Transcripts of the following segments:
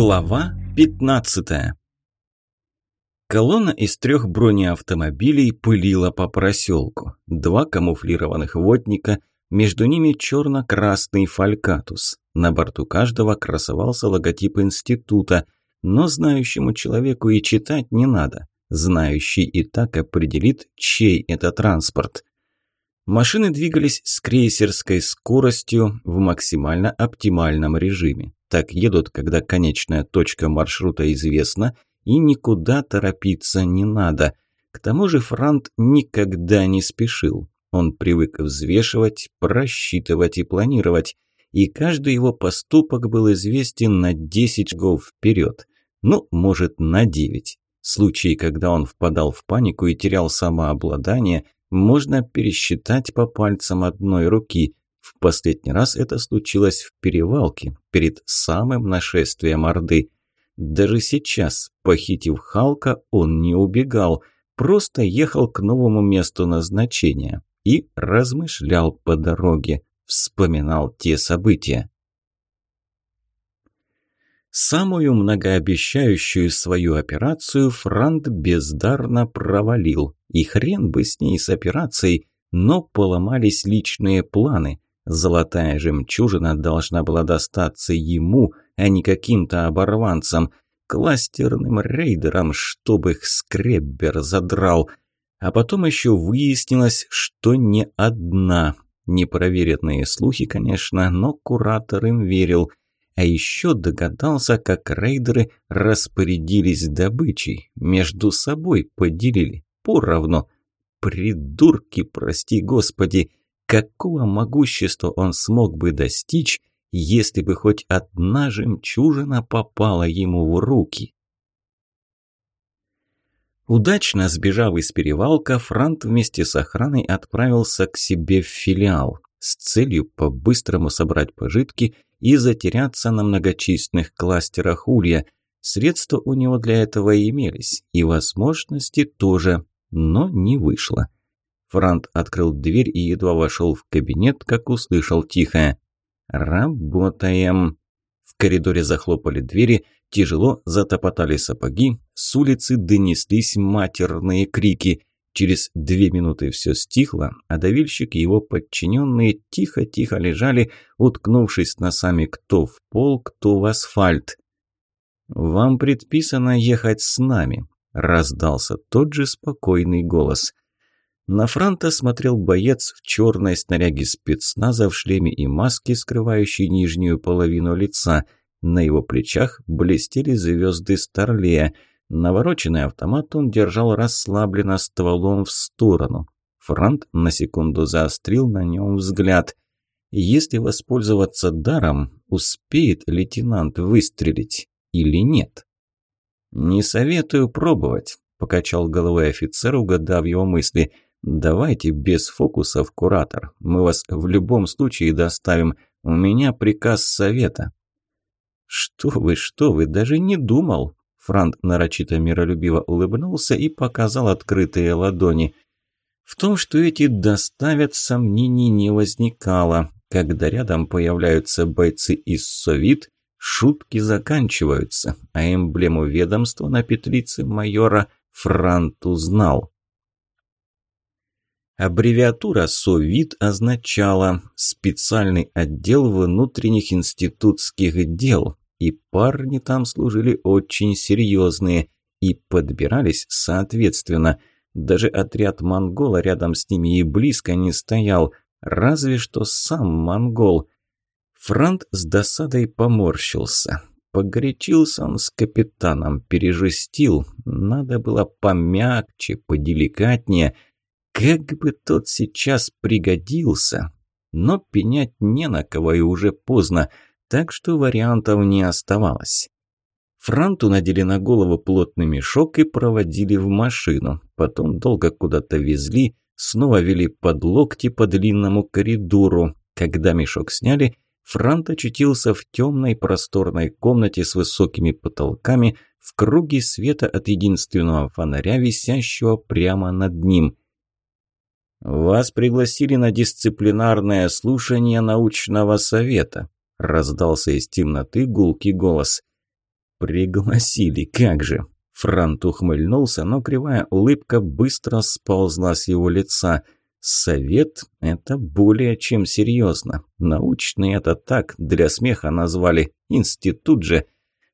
Глава 15 Колонна из трех бронеавтомобилей пылила по проселку. Два камуфлированных водника, между ними черно-красный фалькатус. На борту каждого красовался логотип института, но знающему человеку и читать не надо. Знающий и так определит, чей это транспорт. Машины двигались с крейсерской скоростью в максимально оптимальном режиме. Так едут, когда конечная точка маршрута известна и никуда торопиться не надо. К тому же Франт никогда не спешил. Он привык взвешивать, просчитывать и планировать. И каждый его поступок был известен на 10 шагов вперед. Ну, может, на 9. Случаи, когда он впадал в панику и терял самообладание – можно пересчитать по пальцам одной руки. В последний раз это случилось в перевалке, перед самым нашествием Орды. Даже сейчас, похитив Халка, он не убегал, просто ехал к новому месту назначения и размышлял по дороге, вспоминал те события. Самую многообещающую свою операцию Франт бездарно провалил. И хрен бы с ней с операцией, но поломались личные планы. Золотая жемчужина должна была достаться ему, а не каким-то оборванцам, кластерным рейдерам, чтобы их скреббер задрал. А потом еще выяснилось, что не одна. Непроверенные слухи, конечно, но куратор им верил – а еще догадался, как рейдеры распорядились добычей, между собой поделили поровну. Придурки, прости господи, какого могущества он смог бы достичь, если бы хоть одна жемчужина попала ему в руки? Удачно сбежав из перевалка, Франт вместе с охраной отправился к себе в филиал с целью по-быстрому собрать пожитки и затеряться на многочисленных кластерах улья. Средства у него для этого имелись, и возможности тоже, но не вышло. Франт открыл дверь и едва вошел в кабинет, как услышал тихое «Работаем». В коридоре захлопали двери, тяжело затопотали сапоги, с улицы донеслись матерные крики. Через две минуты все стихло, а давильщик и его подчиненные тихо-тихо лежали, уткнувшись носами кто в пол, кто в асфальт. «Вам предписано ехать с нами», – раздался тот же спокойный голос. На фронта смотрел боец в черной снаряге спецназа в шлеме и маске, скрывающей нижнюю половину лица. На его плечах блестели звезды Старлея – Навороченный автомат он держал расслабленно стволом в сторону. Франт на секунду заострил на нем взгляд. Если воспользоваться даром, успеет лейтенант выстрелить или нет? «Не советую пробовать», – покачал головой офицер, угадав его мысли. «Давайте без фокусов, куратор. Мы вас в любом случае доставим. У меня приказ совета». «Что вы, что вы, даже не думал», Франт нарочито миролюбиво улыбнулся и показал открытые ладони. В том, что эти доставят, сомнений не возникало. Когда рядом появляются бойцы из Совит, шутки заканчиваются, а эмблему ведомства на петлице майора Франт узнал. Аббревиатура «СОВИД» означала «Специальный отдел внутренних институтских дел», и парни там служили очень серьезные и подбирались соответственно. Даже отряд монгола рядом с ними и близко не стоял, разве что сам монгол. Франт с досадой поморщился. Погорячился он с капитаном, пережестил. Надо было помягче, поделикатнее. Как бы тот сейчас пригодился. Но пенять не на кого и уже поздно так что вариантов не оставалось. Франту надели на голову плотный мешок и проводили в машину. Потом долго куда-то везли, снова вели под локти по длинному коридору. Когда мешок сняли, Франт очутился в темной просторной комнате с высокими потолками, в круге света от единственного фонаря, висящего прямо над ним. «Вас пригласили на дисциплинарное слушание научного совета», раздался из темноты гулкий голос. Пригласили, как же. Франт ухмыльнулся, но кривая улыбка быстро сползла с его лица. Совет – это более чем серьезно. Научный это так, для смеха назвали. Институт же.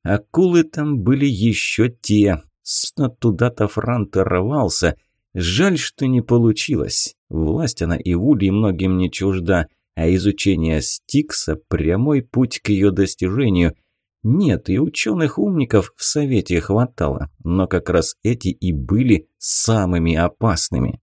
Акулы там были еще те. Сно туда-то Франт рвался. Жаль, что не получилось. Власть она и Вули многим не чужда, а изучение Стикса – прямой путь к ее достижению – нет, и ученых-умников в Совете хватало, но как раз эти и были самыми опасными.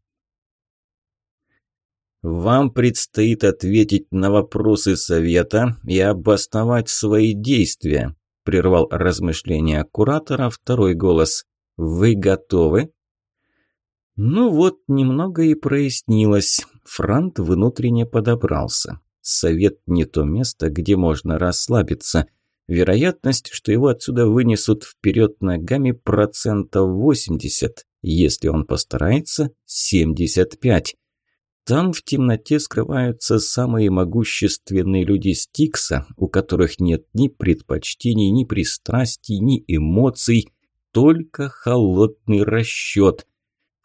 Вам предстоит ответить на вопросы Совета и обосновать свои действия, прервал размышления куратора второй голос. Вы готовы? Ну вот, немного и прояснилось. Франт внутренне подобрался. Совет не то место, где можно расслабиться – Вероятность, что его отсюда вынесут вперед ногами процентов 80, если он постарается, 75. Там в темноте скрываются самые могущественные люди Стикса, у которых нет ни предпочтений, ни пристрастий, ни эмоций, только холодный расчет.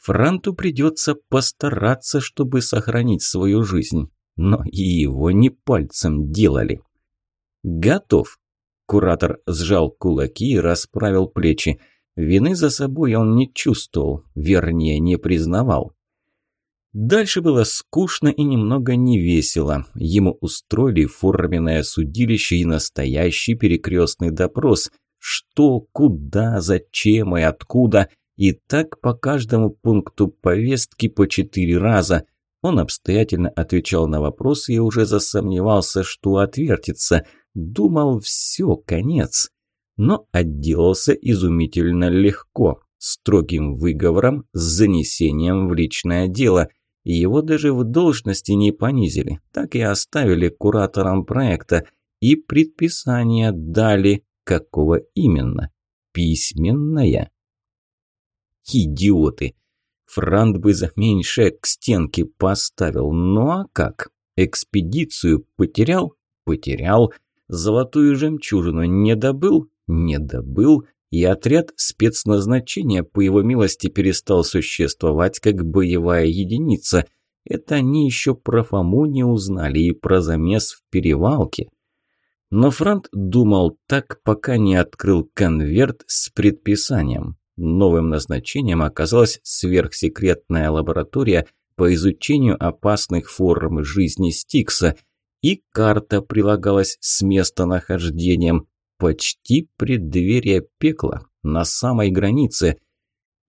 Франту придется постараться, чтобы сохранить свою жизнь, но и его не пальцем делали. Готов. Куратор сжал кулаки и расправил плечи. Вины за собой он не чувствовал, вернее, не признавал. Дальше было скучно и немного невесело. Ему устроили форменное судилище и настоящий перекрестный допрос. Что, куда, зачем и откуда. И так по каждому пункту повестки по четыре раза. Он обстоятельно отвечал на вопросы и уже засомневался, что отвертится – Думал, все, конец. Но отделался изумительно легко, строгим выговором с занесением в личное дело. Его даже в должности не понизили, так и оставили куратором проекта и предписание дали, какого именно. Письменное. Идиоты! Франт бы за меньшее к стенке поставил. Ну а как? Экспедицию потерял? Потерял. Золотую жемчужину не добыл? Не добыл. И отряд спецназначения, по его милости, перестал существовать как боевая единица. Это они еще про Фому не узнали и про замес в перевалке. Но Франт думал так, пока не открыл конверт с предписанием. Новым назначением оказалась сверхсекретная лаборатория по изучению опасных форм жизни Стикса – и карта прилагалась с местонахождением. Почти преддверие пекла, на самой границе.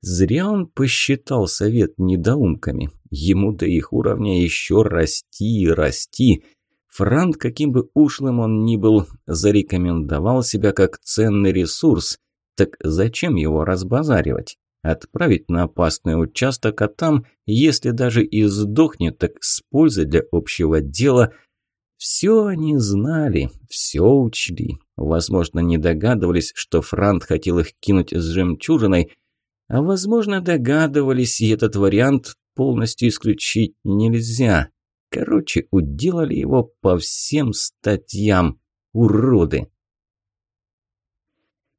Зря он посчитал совет недоумками. Ему до их уровня еще расти и расти. Франт, каким бы ушлым он ни был, зарекомендовал себя как ценный ресурс. Так зачем его разбазаривать? Отправить на опасный участок, а там, если даже и сдохнет, так с пользой для общего дела – все они знали, все учли. Возможно, не догадывались, что Франт хотел их кинуть с жемчужиной, а возможно, догадывались, и этот вариант полностью исключить нельзя. Короче, уделали его по всем статьям. Уроды!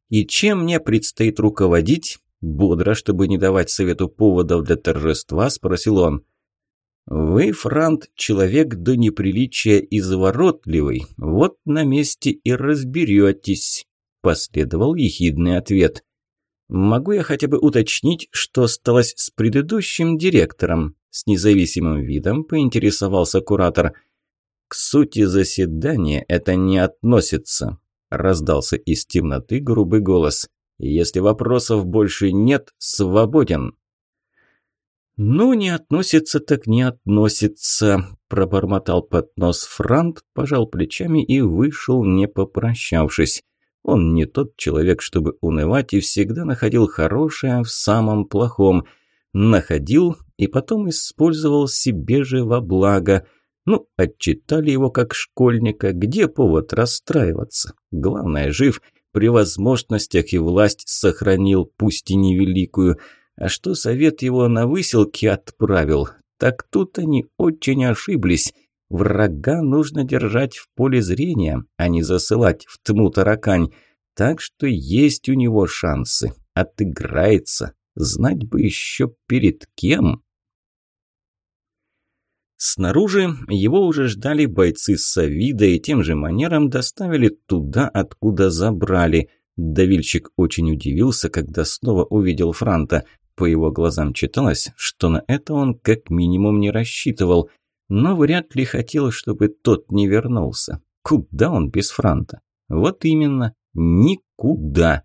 И чем мне предстоит руководить? Бодро, чтобы не давать совету поводов для торжества, спросил он. «Вы, Франт, человек до неприличия изворотливый, вот на месте и разберетесь», – последовал ехидный ответ. «Могу я хотя бы уточнить, что сталось с предыдущим директором?» С независимым видом поинтересовался куратор. «К сути заседания это не относится», – раздался из темноты грубый голос. «Если вопросов больше нет, свободен». «Ну, не относится так не относится», – пробормотал под нос Франт, пожал плечами и вышел, не попрощавшись. Он не тот человек, чтобы унывать, и всегда находил хорошее в самом плохом. Находил и потом использовал себе же во благо. Ну, отчитали его как школьника, где повод расстраиваться? Главное, жив, при возможностях и власть сохранил, пусть и невеликую – а что совет его на выселки отправил, так тут они очень ошиблись. Врага нужно держать в поле зрения, а не засылать в тьму таракань. Так что есть у него шансы. Отыграется. Знать бы еще перед кем. Снаружи его уже ждали бойцы Савида и тем же манером доставили туда, откуда забрали. Давильщик очень удивился, когда снова увидел Франта. По его глазам читалось, что на это он как минимум не рассчитывал, но вряд ли хотел, чтобы тот не вернулся. Куда он без Франта? Вот именно, никуда.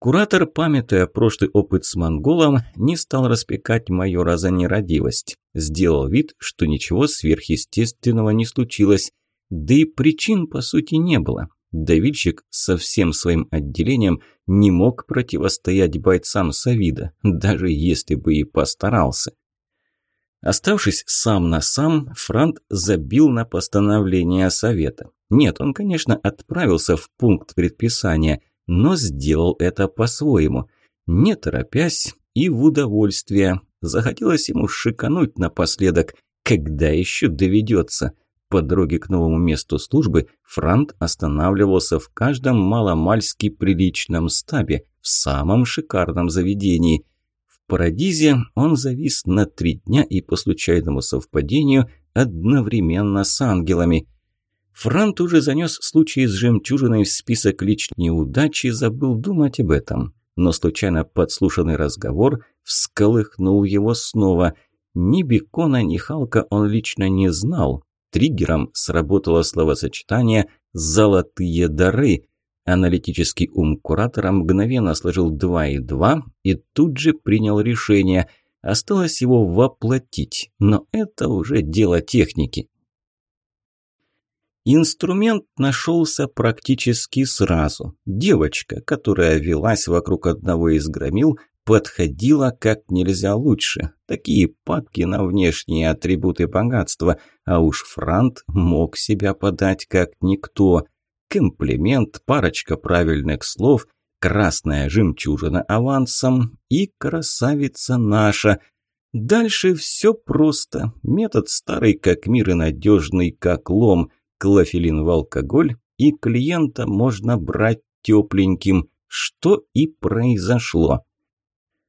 Куратор, памятуя прошлый опыт с монголом, не стал распекать майора за нерадивость. Сделал вид, что ничего сверхъестественного не случилось. Да и причин, по сути, не было. Давидчик со всем своим отделением не мог противостоять бойцам Савида, даже если бы и постарался. Оставшись сам на сам, Франт забил на постановление совета. Нет, он, конечно, отправился в пункт предписания, но сделал это по-своему, не торопясь и в удовольствие. Захотелось ему шикануть напоследок, когда еще доведется. По дороге к новому месту службы Франт останавливался в каждом маломальски приличном стабе, в самом шикарном заведении. В Парадизе он завис на три дня и по случайному совпадению одновременно с ангелами – Франт уже занес случай с жемчужиной в список личной и забыл думать об этом. Но случайно подслушанный разговор всколыхнул его снова. Ни Бекона, ни Халка он лично не знал. Триггером сработало словосочетание «золотые дары». Аналитический ум куратора мгновенно сложил два и два и тут же принял решение. Осталось его воплотить, но это уже дело техники. Инструмент нашелся практически сразу. Девочка, которая велась вокруг одного из громил, подходила как нельзя лучше. Такие падки на внешние атрибуты богатства, а уж Франт мог себя подать как никто. Комплимент, парочка правильных слов, красная жемчужина авансом и красавица наша. Дальше все просто. Метод старый как мир и надежный как лом – клофелин в алкоголь, и клиента можно брать тепленьким, что и произошло.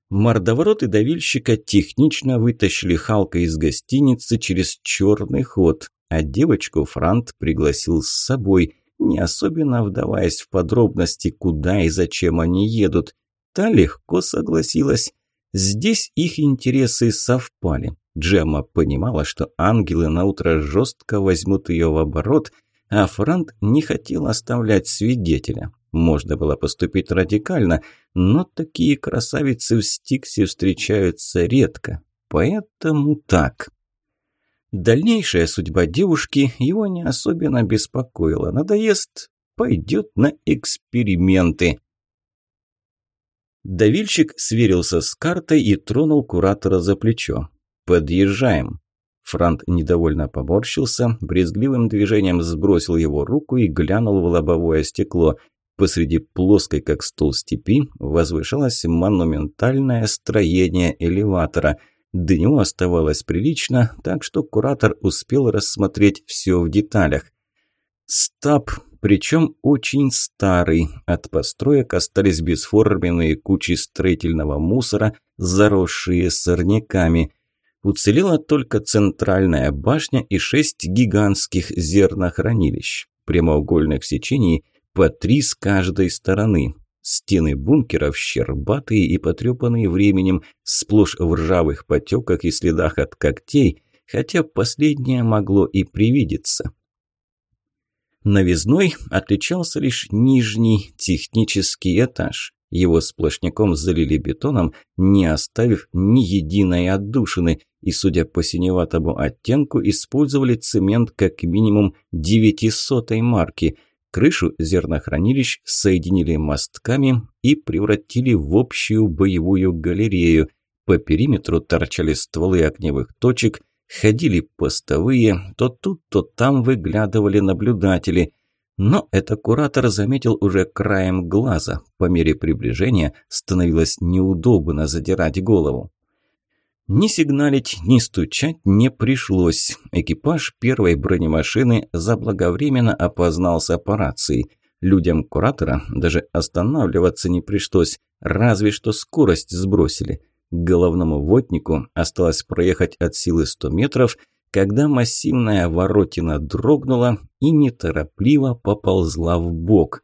Мордовороты давильщика технично вытащили Халка из гостиницы через черный ход, а девочку Франт пригласил с собой, не особенно вдаваясь в подробности, куда и зачем они едут. Та легко согласилась. Здесь их интересы совпали. Джемма понимала, что ангелы наутро жестко возьмут ее в оборот, а Франт не хотел оставлять свидетеля. Можно было поступить радикально, но такие красавицы в Стиксе встречаются редко. Поэтому так. Дальнейшая судьба девушки его не особенно беспокоила. Надоест, пойдет на эксперименты. Давильщик сверился с картой и тронул куратора за плечо. «Подъезжаем». Франт недовольно поборщился, брезгливым движением сбросил его руку и глянул в лобовое стекло. Посреди плоской, как стол степи, возвышалось монументальное строение элеватора. До него оставалось прилично, так что куратор успел рассмотреть все в деталях. Стаб, причем очень старый. От построек остались бесформенные кучи строительного мусора, заросшие сорняками – Уцелела только центральная башня и шесть гигантских зернохранилищ, прямоугольных сечений по три с каждой стороны. Стены бункеров щербатые и потрепанные временем, сплошь в ржавых потеках и следах от когтей, хотя последнее могло и привидеться. Новизной отличался лишь нижний технический этаж. Его сплошняком залили бетоном, не оставив ни единой отдушины, и, судя по синеватому оттенку, использовали цемент как минимум 900 марки. Крышу зернохранилищ соединили мостками и превратили в общую боевую галерею. По периметру торчали стволы огневых точек, ходили постовые, то тут, то там выглядывали наблюдатели – но это куратор заметил уже краем глаза. По мере приближения становилось неудобно задирать голову. Ни сигналить, ни стучать не пришлось. Экипаж первой бронемашины заблаговременно опознался по рации. Людям куратора даже останавливаться не пришлось, разве что скорость сбросили. Головному воднику осталось проехать от силы 100 метров, когда массивная воротина дрогнула и неторопливо поползла в бок.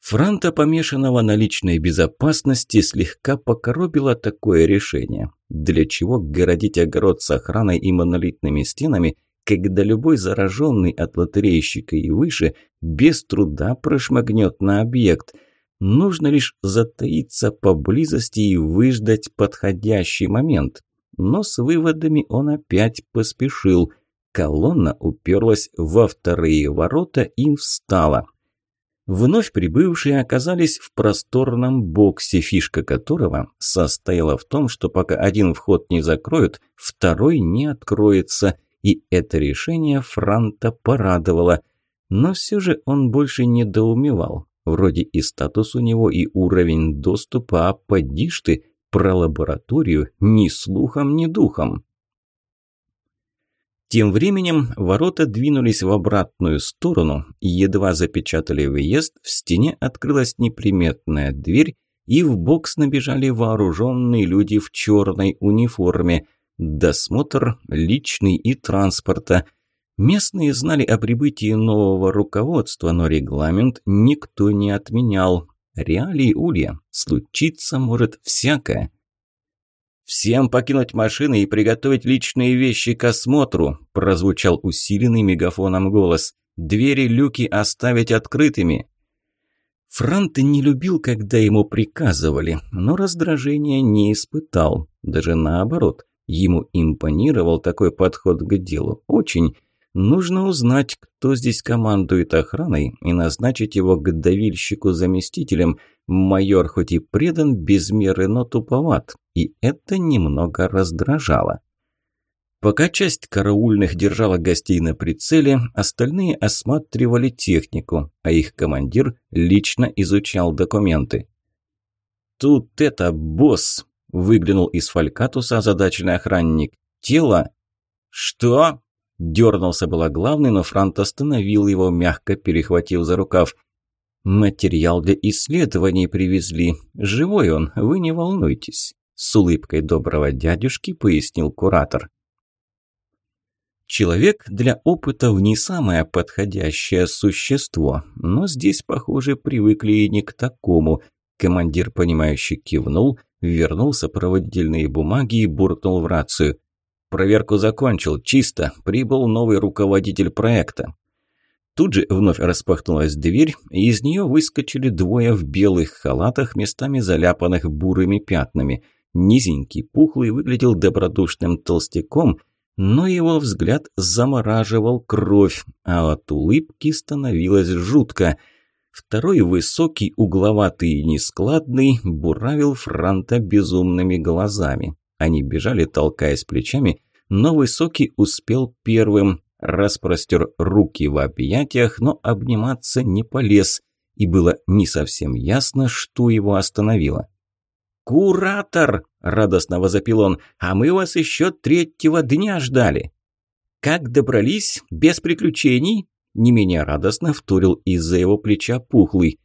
Франта, помешанного на личной безопасности, слегка покоробило такое решение. Для чего городить огород с охраной и монолитными стенами, когда любой зараженный от лотерейщика и выше без труда прошмыгнет на объект – Нужно лишь затаиться поблизости и выждать подходящий момент. Но с выводами он опять поспешил. Колонна уперлась во вторые ворота и встала. Вновь прибывшие оказались в просторном боксе, фишка которого состояла в том, что пока один вход не закроют, второй не откроется, и это решение Франта порадовало. Но все же он больше недоумевал. Вроде и статус у него, и уровень доступа, а поди ты, про лабораторию ни слухом, ни духом. Тем временем ворота двинулись в обратную сторону, едва запечатали въезд, в стене открылась неприметная дверь, и в бокс набежали вооруженные люди в черной униформе. Досмотр личный и транспорта – Местные знали о прибытии нового руководства, но регламент никто не отменял. Реалии Улья. Случиться может всякое. «Всем покинуть машины и приготовить личные вещи к осмотру», прозвучал усиленный мегафоном голос. «Двери, люки оставить открытыми». Франт не любил, когда ему приказывали, но раздражения не испытал. Даже наоборот, ему импонировал такой подход к делу. Очень. Нужно узнать, кто здесь командует охраной, и назначить его к давильщику-заместителем. Майор хоть и предан без меры, но туповат, и это немного раздражало. Пока часть караульных держала гостей на прицеле, остальные осматривали технику, а их командир лично изучал документы. «Тут это, босс!» – выглянул из фалькатуса озадаченный охранник. «Тело?» «Что?» Дернулся было главный, но Франт остановил его, мягко перехватив за рукав. «Материал для исследований привезли. Живой он, вы не волнуйтесь», – с улыбкой доброго дядюшки пояснил куратор. Человек для опытов не самое подходящее существо, но здесь, похоже, привыкли и не к такому. Командир, понимающий, кивнул, вернул сопроводительные бумаги и буркнул в рацию. Проверку закончил, чисто. Прибыл новый руководитель проекта. Тут же вновь распахнулась дверь, и из нее выскочили двое в белых халатах, местами заляпанных бурыми пятнами. Низенький, пухлый, выглядел добродушным толстяком, но его взгляд замораживал кровь, а от улыбки становилось жутко. Второй высокий, угловатый и нескладный буравил Франта безумными глазами. Они бежали, толкаясь плечами, но Высокий успел первым, распростер руки в объятиях, но обниматься не полез, и было не совсем ясно, что его остановило. «Куратор!» – радостно возопил он. «А мы вас еще третьего дня ждали!» «Как добрались? Без приключений?» Не менее радостно вторил из-за его плеча пухлый.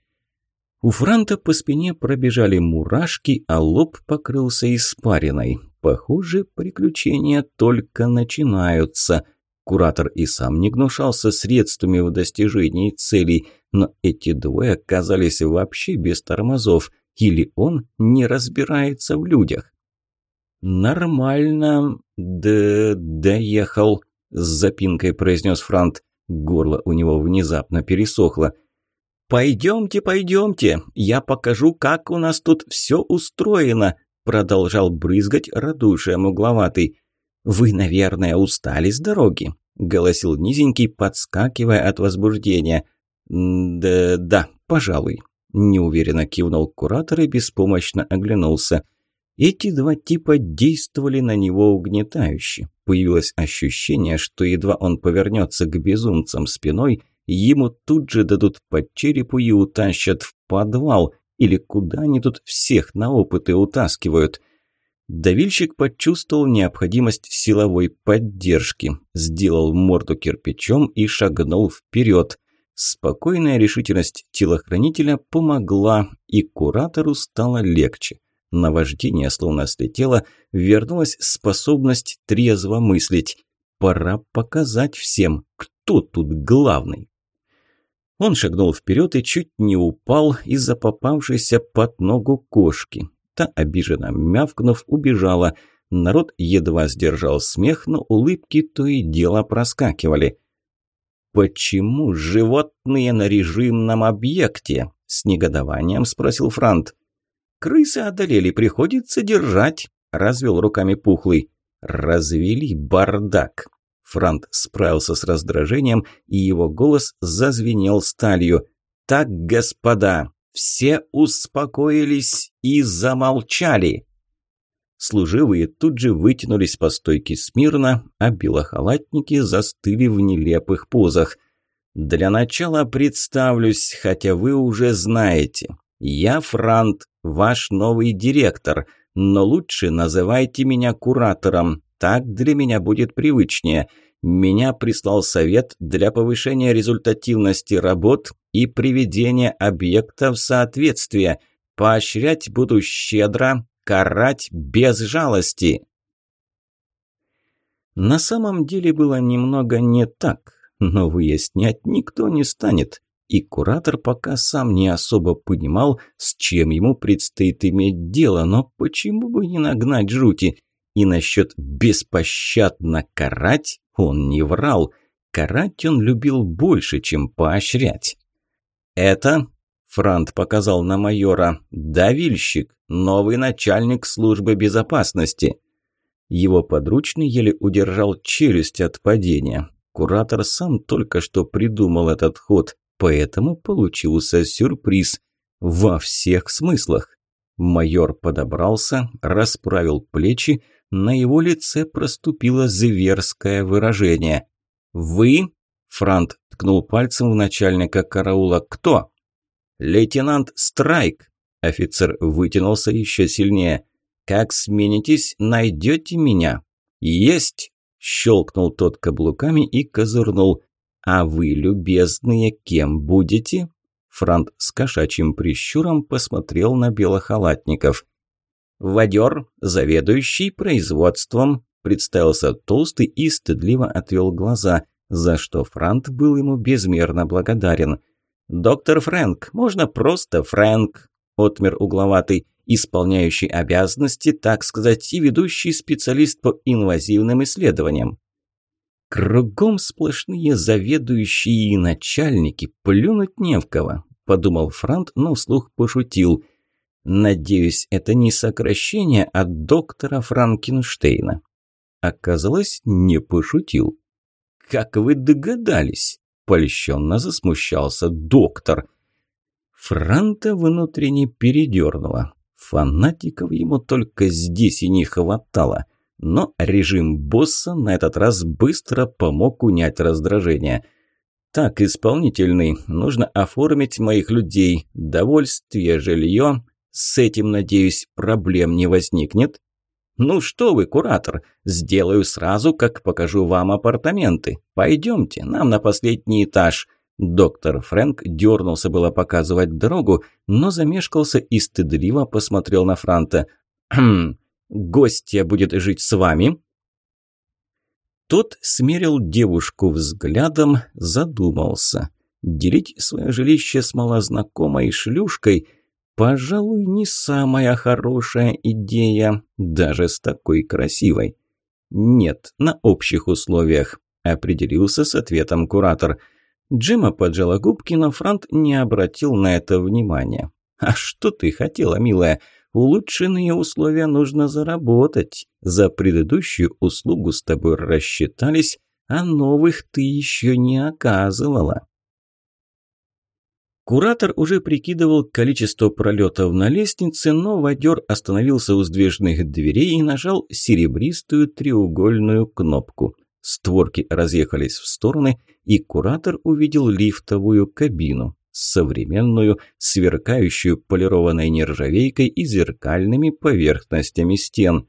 У Франта по спине пробежали мурашки, а лоб покрылся испариной. Похоже, приключения только начинаются. Куратор и сам не гнушался средствами в достижении целей, но эти двое оказались вообще без тормозов, или он не разбирается в людях. «Нормально, да доехал», – с запинкой произнес Франт. Горло у него внезапно пересохло. «Пойдемте, пойдемте, я покажу, как у нас тут все устроено», продолжал брызгать радушием угловатый. «Вы, наверное, устали с дороги?» – голосил низенький, подскакивая от возбуждения. «Да, да, пожалуй», – неуверенно кивнул куратор и беспомощно оглянулся. Эти два типа действовали на него угнетающе. Появилось ощущение, что едва он повернется к безумцам спиной, ему тут же дадут по черепу и утащат в подвал, или куда они тут всех на опыты утаскивают? Давильщик почувствовал необходимость силовой поддержки, сделал морду кирпичом и шагнул вперед. Спокойная решительность телохранителя помогла, и куратору стало легче. Наваждение словно слетело, вернулась способность трезво мыслить. Пора показать всем, кто тут главный. Он шагнул вперед и чуть не упал из-за попавшейся под ногу кошки. Та, обиженно мявкнув, убежала. Народ едва сдержал смех, но улыбки то и дело проскакивали. «Почему животные на режимном объекте?» – с негодованием спросил Франт. «Крысы одолели, приходится держать», – развел руками Пухлый. «Развели бардак». Франт справился с раздражением, и его голос зазвенел сталью. «Так, господа, все успокоились и замолчали!» Служивые тут же вытянулись по стойке смирно, а белохалатники застыли в нелепых позах. «Для начала представлюсь, хотя вы уже знаете. Я Франт, ваш новый директор, но лучше называйте меня куратором, так для меня будет привычнее. Меня прислал совет для повышения результативности работ и приведения объекта в соответствие. Поощрять буду щедро, карать без жалости. На самом деле было немного не так, но выяснять никто не станет. И куратор пока сам не особо понимал, с чем ему предстоит иметь дело, но почему бы не нагнать жути? И насчет беспощадно карать он не врал. Карать он любил больше, чем поощрять. «Это Франт показал на майора. «Давильщик, новый начальник службы безопасности». Его подручный еле удержал челюсть от падения. Куратор сам только что придумал этот ход, поэтому получился сюрприз. Во всех смыслах. Майор подобрался, расправил плечи, на его лице проступило зверское выражение. «Вы?» – Франт ткнул пальцем в начальника караула. «Кто?» «Лейтенант Страйк!» Офицер вытянулся еще сильнее. «Как сменитесь, найдете меня?» «Есть!» Щелкнул тот каблуками и козырнул. «А вы, любезные, кем будете?» Франт с кошачьим прищуром посмотрел на белохалатников. «Водер, заведующий производством», представился толстый и стыдливо отвел глаза, за что Франт был ему безмерно благодарен. «Доктор Фрэнк, можно просто Фрэнк», – отмер угловатый, исполняющий обязанности, так сказать, и ведущий специалист по инвазивным исследованиям. «Кругом сплошные заведующие и начальники, плюнуть не в кого», – подумал Франт, но вслух пошутил. «Надеюсь, это не сокращение от доктора Франкенштейна». Оказалось, не пошутил. «Как вы догадались?» Польщенно засмущался доктор. Франта внутренне передернуло. Фанатиков ему только здесь и не хватало. Но режим босса на этот раз быстро помог унять раздражение. «Так, исполнительный, нужно оформить моих людей. Довольствие, жилье. С этим, надеюсь, проблем не возникнет?» «Ну что вы, куратор, сделаю сразу, как покажу вам апартаменты. Пойдемте, нам на последний этаж». Доктор Фрэнк дернулся было показывать дорогу, но замешкался и стыдливо посмотрел на Франта. «Хм, гостья будет жить с вами?» Тот смерил девушку взглядом, задумался. Делить свое жилище с малознакомой шлюшкой – Пожалуй, не самая хорошая идея, даже с такой красивой. Нет, на общих условиях. Определился с ответом куратор. Джима поджала губки, но Франт не обратил на это внимания. «А что ты хотела, милая? Улучшенные условия нужно заработать. За предыдущую услугу с тобой рассчитались, а новых ты еще не оказывала». Куратор уже прикидывал количество пролетов на лестнице, но водер остановился у сдвижных дверей и нажал серебристую треугольную кнопку. Створки разъехались в стороны, и куратор увидел лифтовую кабину, современную, сверкающую полированной нержавейкой и зеркальными поверхностями стен.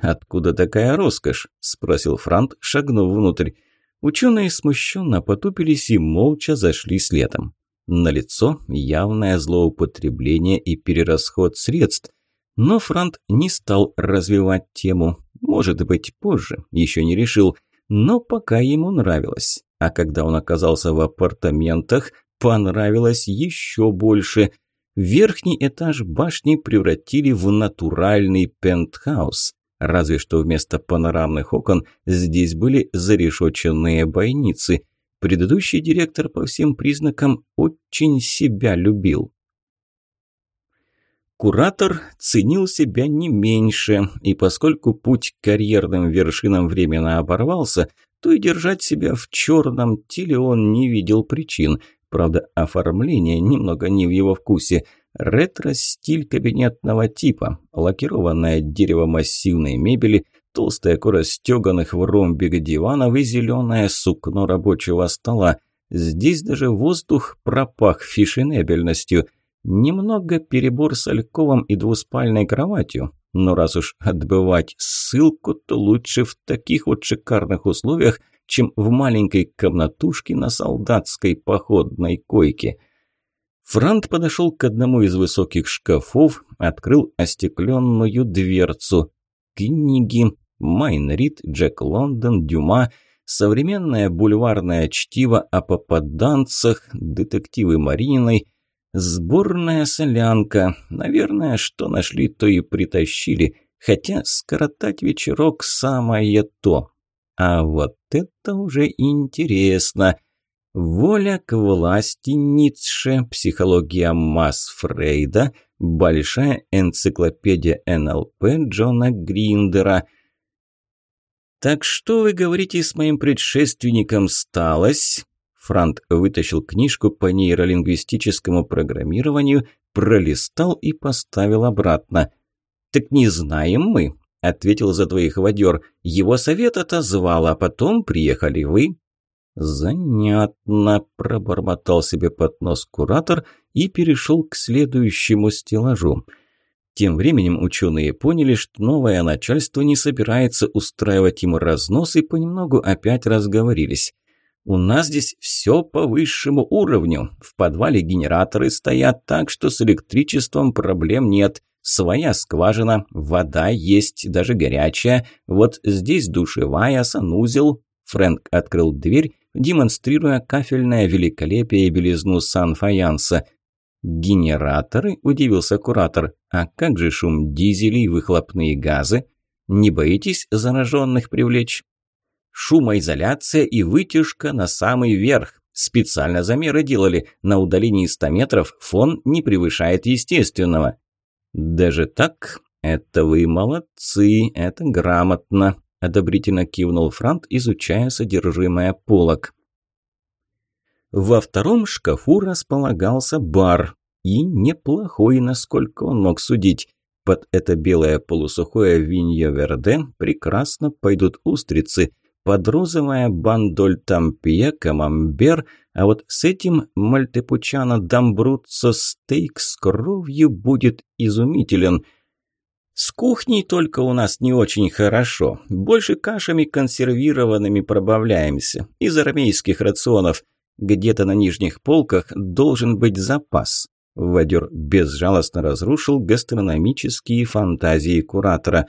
«Откуда такая роскошь?» – спросил Франт, шагнув внутрь. Ученые смущенно потупились и молча зашли следом. На лицо явное злоупотребление и перерасход средств, но Франт не стал развивать тему. Может быть, позже, еще не решил, но пока ему нравилось. А когда он оказался в апартаментах, понравилось еще больше. Верхний этаж башни превратили в натуральный пентхаус. Разве что вместо панорамных окон здесь были зарешоченные бойницы. Предыдущий директор по всем признакам очень себя любил. Куратор ценил себя не меньше, и поскольку путь к карьерным вершинам временно оборвался, то и держать себя в черном теле он не видел причин. Правда, оформление немного не в его вкусе – Ретро-стиль кабинетного типа, лакированное дерево массивной мебели, толстая кора стеганых в ромбик диванов и зеленое сукно рабочего стола. Здесь даже воздух пропах фешенебельностью. Немного перебор с альковом и двуспальной кроватью, но раз уж отбывать ссылку, то лучше в таких вот шикарных условиях, чем в маленькой комнатушке на солдатской походной койке – Франт подошел к одному из высоких шкафов, открыл остекленную дверцу. Книги. Майн Рид, Джек Лондон, Дюма, современное бульварное чтиво о попаданцах, детективы Марининой, сборная солянка. Наверное, что нашли, то и притащили, хотя скоротать вечерок самое то. А вот это уже интересно – Воля к власти Ницше, психология масс Фрейда, большая энциклопедия НЛП Джона Гриндера. «Так что вы говорите с моим предшественником сталось?» Франт вытащил книжку по нейролингвистическому программированию, пролистал и поставил обратно. «Так не знаем мы», – ответил за двоих водер. «Его совет отозвал, а потом приехали вы, «Занятно», – пробормотал себе под нос куратор и перешел к следующему стеллажу. Тем временем ученые поняли, что новое начальство не собирается устраивать им разнос и понемногу опять разговорились. «У нас здесь все по высшему уровню. В подвале генераторы стоят так, что с электричеством проблем нет. Своя скважина, вода есть, даже горячая. Вот здесь душевая, санузел». Фрэнк открыл дверь демонстрируя кафельное великолепие и белизну сан-фаянса. «Генераторы?» – удивился куратор. «А как же шум дизелей выхлопные газы? Не боитесь зараженных привлечь?» «Шумоизоляция и вытяжка на самый верх. Специально замеры делали. На удалении 100 метров фон не превышает естественного». «Даже так? Это вы молодцы, это грамотно», – одобрительно кивнул Франт, изучая содержимое полок. Во втором шкафу располагался бар. И неплохой, насколько он мог судить. Под это белое полусухое виньо верде прекрасно пойдут устрицы, под розовое бандоль тампье, камамбер, а вот с этим мальтепучано дамбруццо стейк с кровью будет изумителен – с кухней только у нас не очень хорошо. Больше кашами консервированными пробавляемся. Из армейских рационов. Где-то на нижних полках должен быть запас. Вадер безжалостно разрушил гастрономические фантазии куратора.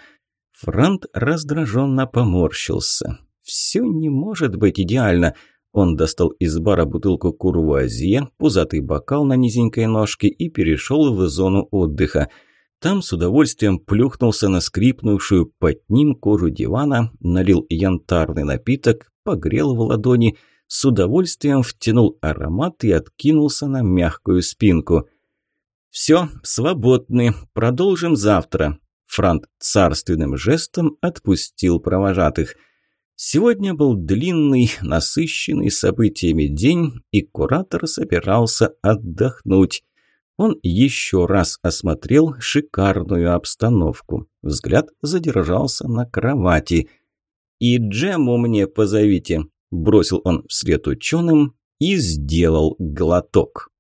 Франт раздраженно поморщился. «Все не может быть идеально». Он достал из бара бутылку курвуазье, пузатый бокал на низенькой ножке и перешел в зону отдыха – там с удовольствием плюхнулся на скрипнувшую под ним кожу дивана, налил янтарный напиток, погрел в ладони, с удовольствием втянул аромат и откинулся на мягкую спинку. «Все, свободны, продолжим завтра», Франт царственным жестом отпустил провожатых. Сегодня был длинный, насыщенный событиями день, и куратор собирался отдохнуть. Он еще раз осмотрел шикарную обстановку. Взгляд задержался на кровати. «И Джему мне позовите», – бросил он вслед ученым и сделал глоток.